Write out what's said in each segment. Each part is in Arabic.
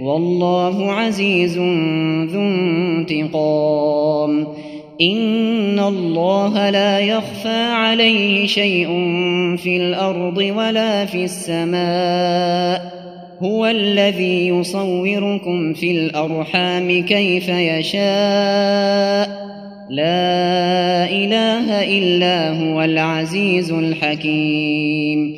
والله عزيز ذو انتقام. إن الله لا يخفى عليه شيء في الأرض ولا في السماء. هو الذي يصوركم في الأرحام كيف يشاء. لا إله إلا هو العزيز الحكيم.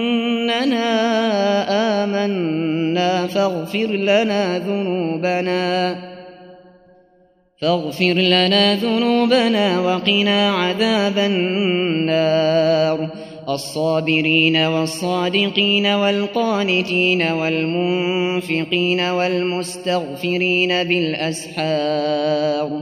إننا آمنا فاغفر لنا ذنوبنا. فاغفر لنا ذنوبنا وقنا عذاب النار. الصابرين والصادقين والقانتين والمنفقين والمستغفرين بالأسحار.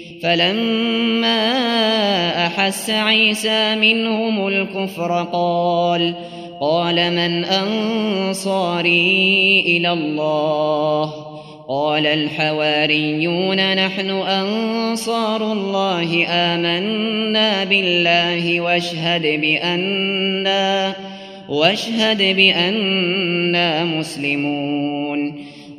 فلما أحس عيسى منهم الكفر قال قال من أنصاري إلى الله؟ قال الحواريون نحن أنصار الله آمنا بالله واشهد بأننا واشهد بأننا مسلمون.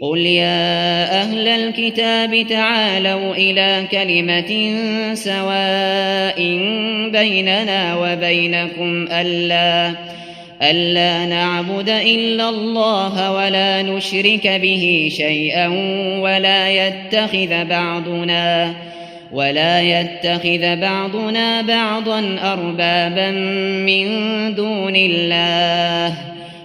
قل يا أهل الكتاب تعالوا إلى كلمة سواء بيننا وبينكم ألا ألا نعبد إلا الله ولا نشرك به شيئا ولا يتخذ بعضنا ولا يتخذ بعضنا بعضا أربابا من دون الله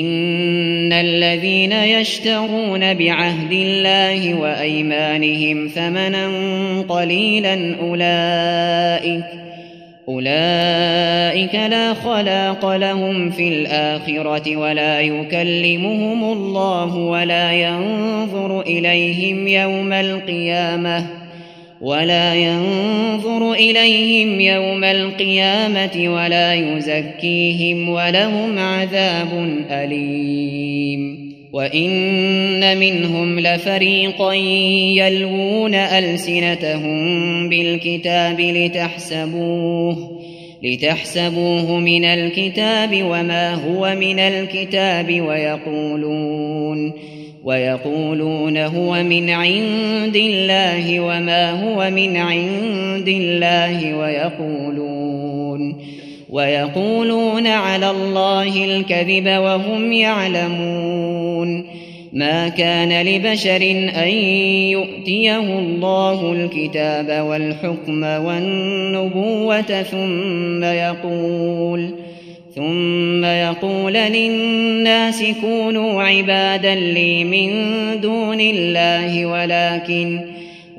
إن الذين يشترون بعهد الله وأيمانهم ثمنا قليلا أولئك أولئك لا خلاق لهم في الآخرة ولا يكلمهم الله ولا ينظر إليهم يوم القيامة ولا ينظر إليهم يوم القيامة ولا يزكيهم ولهم عذاب أليم. وإن منهم لفريقا يلوون ألسنتهم بالكتاب لتحسبوه لتحسبوه من الكتاب وما هو من الكتاب ويقولون. ويقولون هو من عند الله وما هو من عند الله ويقولون ويقولون على الله الكذب وهم يعلمون ما كان لبشر أن يؤتيه الله الكتاب والحكم والنبوة ثم يقول ثم يقول للناس كونوا عبادا لي من دون الله ولكن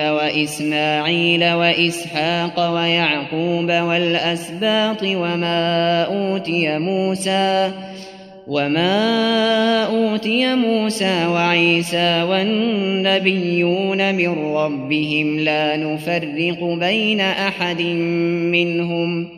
وإسماعيل وإسحاق ويعقوب والأسباط وما أوتي موسى وما أوتي موسى وعيسى والنبيون من ربهم لا نفرق بين أحد منهم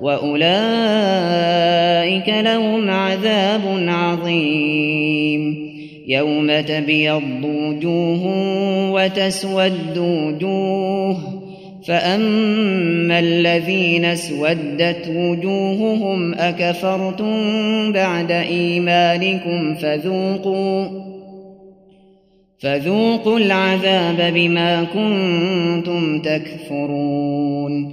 وأولئك لهم عذاب عظيم يوم تبيض وجوه وتسود وجوه فأما الذين اسودت وجوههم أكفرتم بعد إيمانكم فذوقوا فذوقوا العذاب بما كنتم تكفرون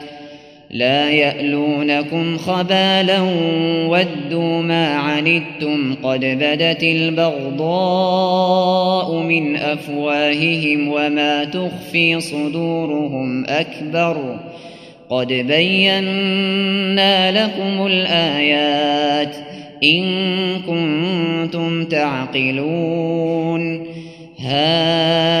لا يألونكم خبالا ودوا ما عنتم قد بدت البغضاء من أفواههم وما تخفي صدورهم أكبر قد بينا لكم الآيات إن كنتم تعقلون. ها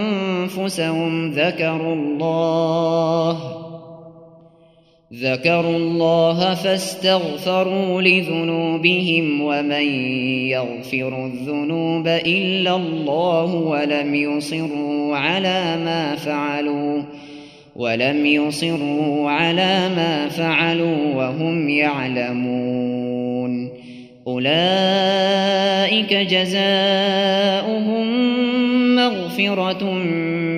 ذكروا الله ذكروا الله فاستغفروا لذنوبهم ومن يغفر الذنوب إلا الله ولم يصروا على ما فعلوا ولم يصروا على ما فعلوا وهم يعلمون. أولئك جزاؤهم مغفرة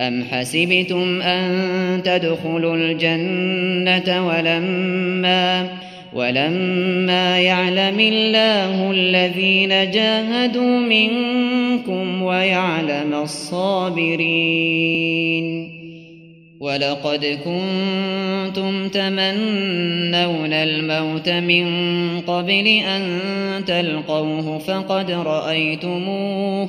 أم حسبتم أن تدخلوا الجنة ولما ولما يعلم الله الذين جاهدوا منكم ويعلم الصابرين ولقد كنتم تمنون الموت من قبل أن تلقوه فقد رأيتموه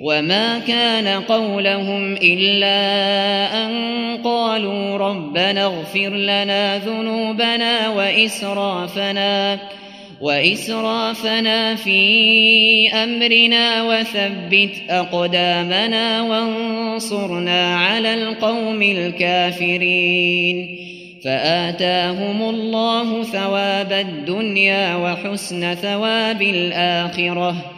وما كان قولهم إلا أن قالوا ربنا اغفر لنا ذنوبنا وإسرافنا وإسرافنا في أمرنا وثبت أقدامنا وانصرنا على القوم الكافرين فآتاهم الله ثواب الدنيا وحسن ثواب الآخرة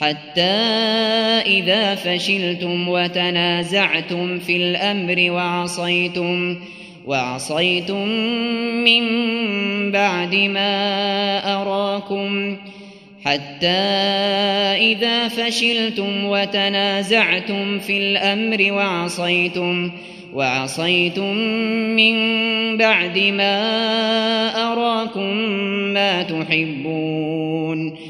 حتى إذا فشلتم وتنازعتم في الأمر وعصيتم وعصيتم من بعد ما أراكم. حتى إذا فشلتم وتنازعتم في الأمر وعصيتم وعصيتم من بعد ما أراكم ما تحبون.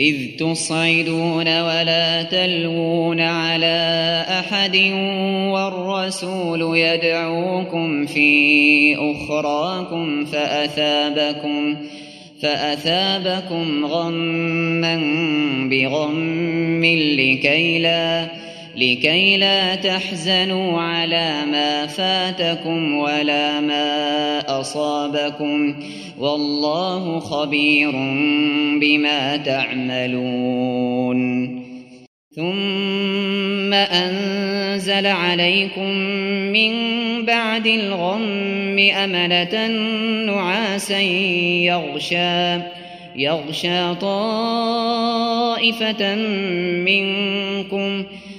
إذ تصعدون ولا تلوون على أحد والرسول يدعوكم في أخراكم فأثابكم فأثابكم غما بغم لكي لا لكي لا تحزنوا على ما فاتكم ولا ما أصابكم. والله خبير بما تعملون. ثم أنزل عليكم من بعد الغم أمنة نعاسا يغشى يغشى طائفة منكم.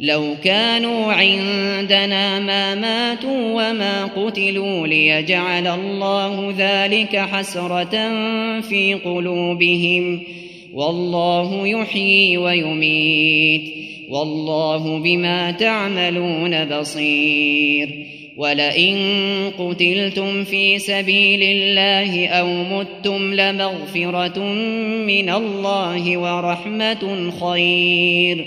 لو كانوا عندنا ما ماتوا وما قتلوا ليجعل الله ذلك حسرة في قلوبهم. والله يحيي ويميت. والله بما تعملون بصير. ولئن قتلتم في سبيل الله أو متم لمغفرة من الله ورحمة خير.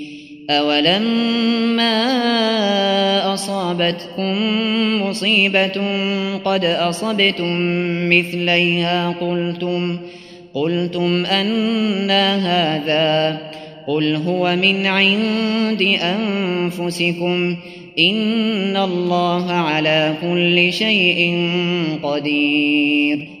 أولما أصابتكم مصيبة قد أصبتم مثليها قلتم قلتم أنا هذا قل هو من عند أنفسكم إن الله على كل شيء قدير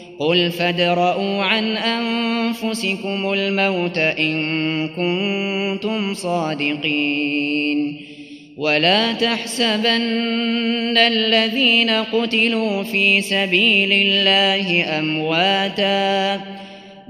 قل فادرءوا عن أنفسكم الموت إن كنتم صادقين ولا تحسبن الذين قتلوا في سبيل الله أمواتا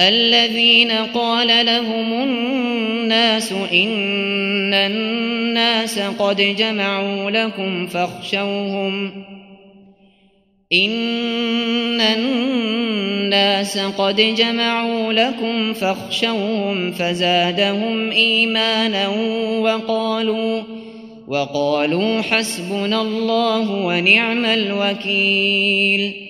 الذين قال لهم الناس إن الناس قد جمعوا لكم فاخشوهم إن الناس قد جمعوا لكم فاخشوهم فزادهم إيمانا وقالوا وقالوا حسبنا الله ونعم الوكيل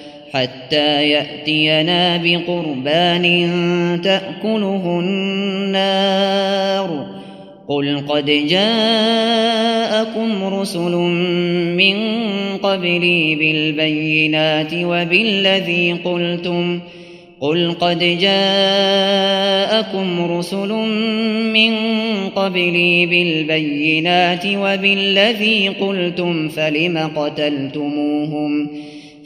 حتى يأتينا بقربان تأكله النار. قل قد جاءكم رسل من قبلي بالبينات وبالذي قلتم. قل قد جاءكم رسل من قبلي بالبينات وبالذي قلتم فلم قتلتموهم؟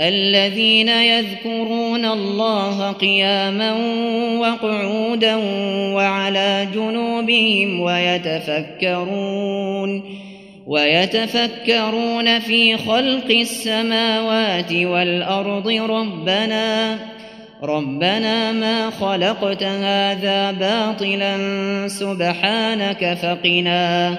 الذين يذكرون الله قياما وقعودا وعلى جنوبهم ويتفكرون ويتفكرون في خلق السماوات والأرض ربنا ربنا ما خلقت هذا باطلا سبحانك فقنا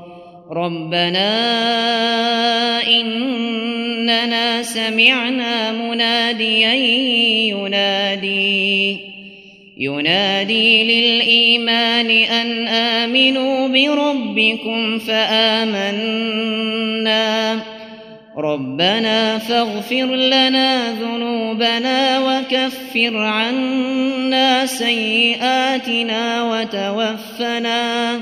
ربنا إننا سمعنا مناديا ينادي ينادي للإيمان أن آمنوا بربكم فآمنا ربنا فاغفر لنا ذنوبنا وكفر عنا سيئاتنا وتوفنا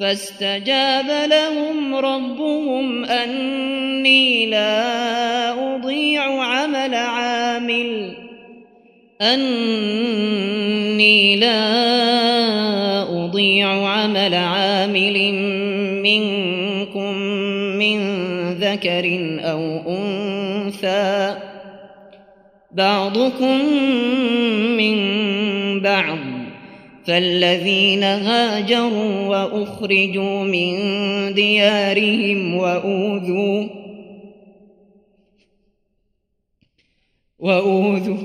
فاستجاب لهم ربهم أني لا أضيع عمل عامل أني لا أضيع عمل عامل منكم من ذكر أو أنثى. بعضكم من بعض. فالذين هاجروا وأخرجوا من ديارهم وأوذوا وأوذوا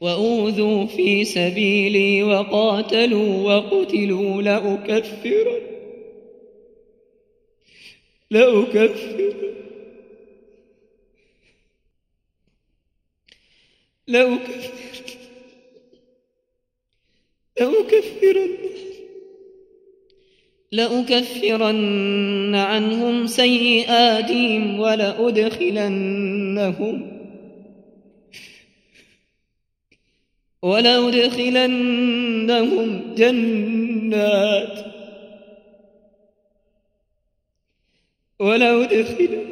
وأوذوا في سبيلي وقاتلوا وقتلوا لأكفرن لأكفرن لأكفرن لأكفرن لأكفرن عنهم سيئاتهم ولأدخلنهم ولأدخلنهم جنات. ولأدخلنهم